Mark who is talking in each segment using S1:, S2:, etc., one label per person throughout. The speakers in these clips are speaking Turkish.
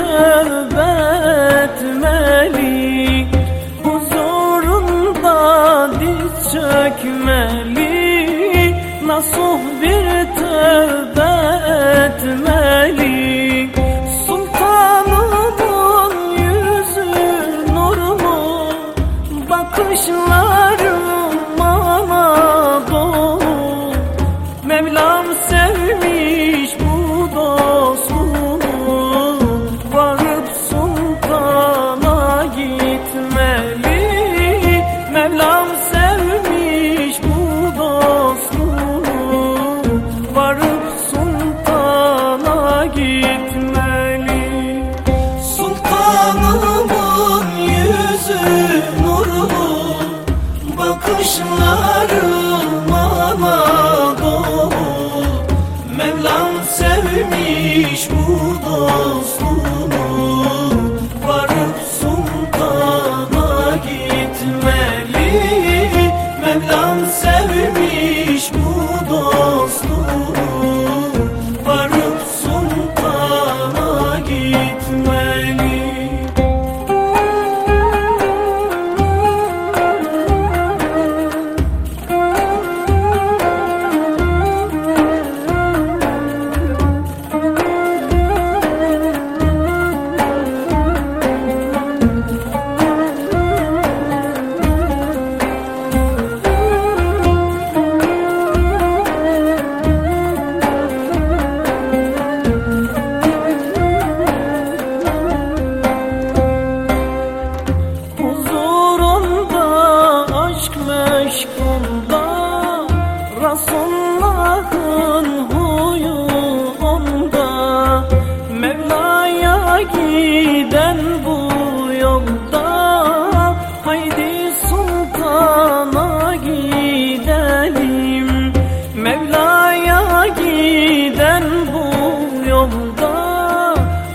S1: tövbe etmeli Huzurunda diz çökmeli Nasuh bir tövbe
S2: Sultanımın yüzü
S1: nur mu Bakışları Giden bu yolda. Haydi sultana gidelim. Mevla'ya giden bu yolda.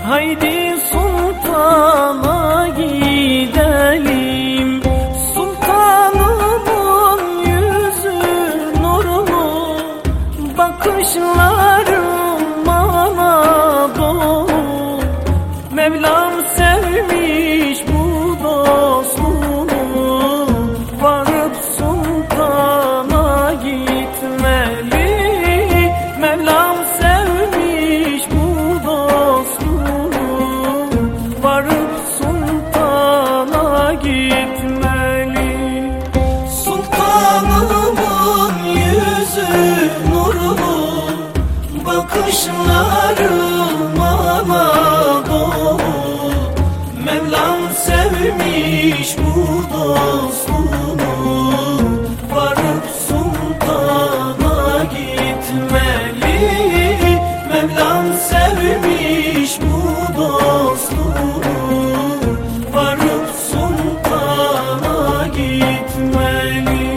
S1: Haydi sultana gidelim. Sultanımın yüzü nurlu Bakışları bana dolu Mevlam sevmiş bu dostluğu. Varıp sultana gitmeli. Mevlam sevmiş bu dostluğu. Varıp sultana gitmeli.
S2: Sultanımın yüzü nurlu Bakışları sevmiş bu dostunu. Varıp sultana gitmeli. Mevlam sevmiş bu dostunu. Varıp sultana gitmeli.